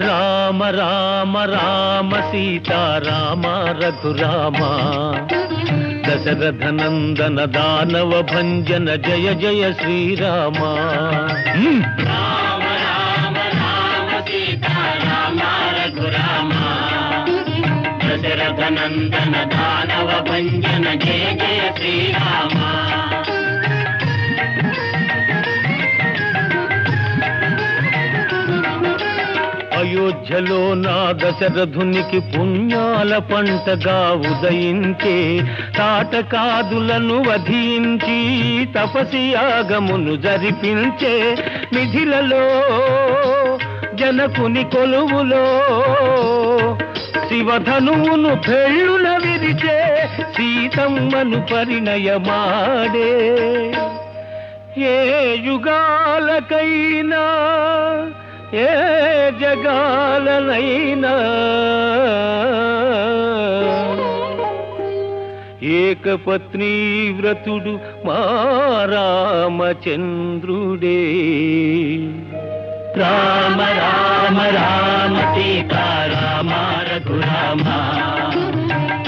రామ రామ రామ సీతారామ రఘురామ. దశరథ నందన దానవ భంజన జయ జయ శ్రీరామ. దశరథ నందన దానవ భంజన జయ జయ శ్రీరామ. అయోధ్యలో నా దశరథునికి పుణ్యాల పంటగా ఉదయించే తాటకాదులను వధించి తపసియాగమును జరిపించే నిధిలలో జనకుని కొలువులో శివధనువును పెళ్ళున విరిచే సీతమ్మను పరిణయమాడే. ఏ యుగాలకైనా ఏ జగాలనైనా. ఏకపత్ని వ్రతుడు మా రామచంద్రుడే. రామ రామ రామ సీతారామ రఘురామ.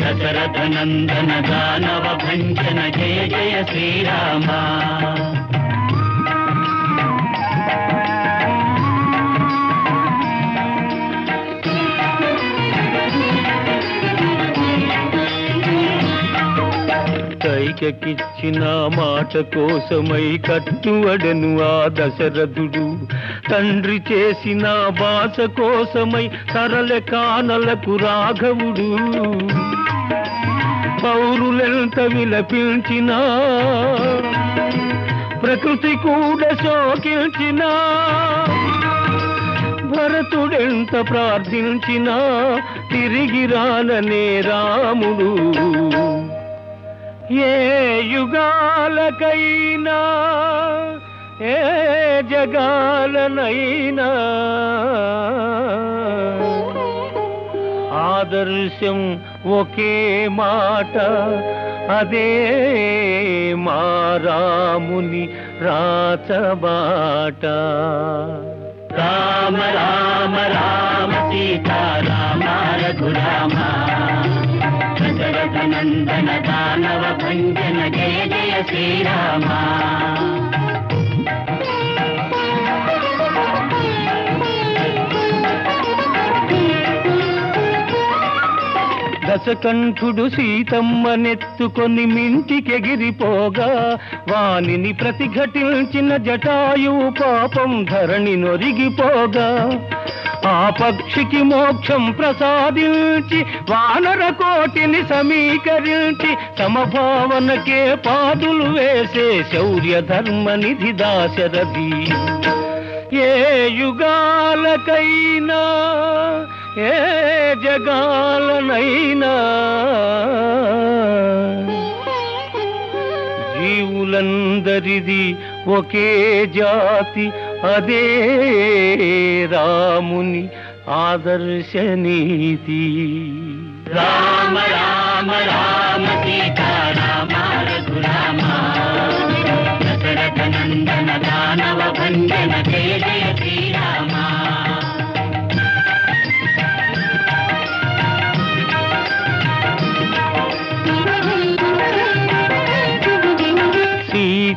దశరథ నందన దానవ భంజన జయ జయ శ్రీరామ. కైకకిచ్చిన మాట కోసమై కట్టువడను ఆ దశరథుడు. తండ్రి చేసిన బాస కోసమై సరళ కానలకు రాఘవుడు. పౌరులెంత విలపించినా ప్రకృతి కూడా శోకించినా భరతుడెంత ప్రార్థించినా తిరిగి రాననే రాముడు. ఏ యుగాలకైనా ఏ జగాలనైనా. ఆదర్శం ఒకే మాట అదే మా రాముని రాచబాట రామ రామ రామ సీతారామ రఘురామా దశరథ దానవ భంజన జయ జయ శ్రీరామా. దశకంఠుడు సీతమ్మనెత్తుకొని మింటికెగిరిపోగా వానిని ప్రతిఘటించిన జటాయువు పాపం ధరణి నొరిగిపోగా. ఆ పక్షికి మోక్షం ప్రసాదించి వానర కోటిని సమీకరించి సమభావనకే పాదులు వేసే శౌర్య ధర్మ నిధి దాశరథి. ఏ యుగాలకైనా ఏ జగాలనై జీవులందరిది ఒకే జాతి అదే రాముని ఆదర్శ నీతి రామ రామ రామ సీతారామ రఘురామ దశరథ నందన దానవ భంజన జయ జయ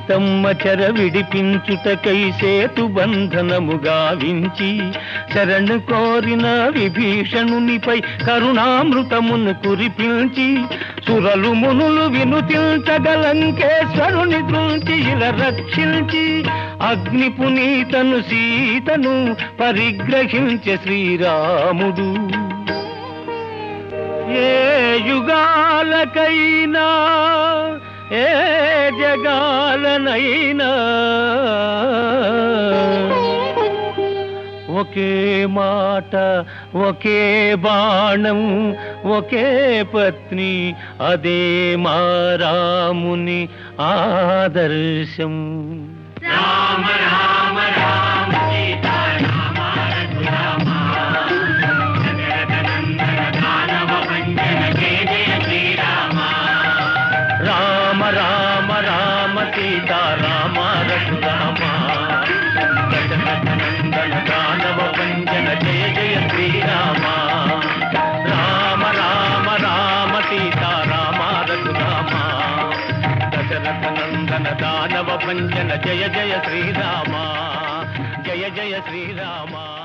సీతమ్మ చెర విడిపించుటకై సేతు బంధనము శరణు కోరిన విభీషణునిపై కరుణామృతమును కురిపించి సురలు మునులు వినుతించగలంకేశ్వరుని దృంచి ఇలా రక్షించి అగ్ని పునీతను సీతను పరిగ్రహించే శ్రీరాముడు. ఏ యుగాలకైనా ఏ జగాలనైనా. ఒకే మాట ఒకే బాణం ఒకే పత్ని అదే మారాముని ఆదర్శం. రామ రామ రామ. రఘురామ దానవ పంజన జయ జయ శ్రీరామ. రామ రామ రామ సీతా రామ రఘురామ. దశరథ నందన దానవ భంజన జయ జయ శ్రీరామ. జయ జయ శ్రీరామ.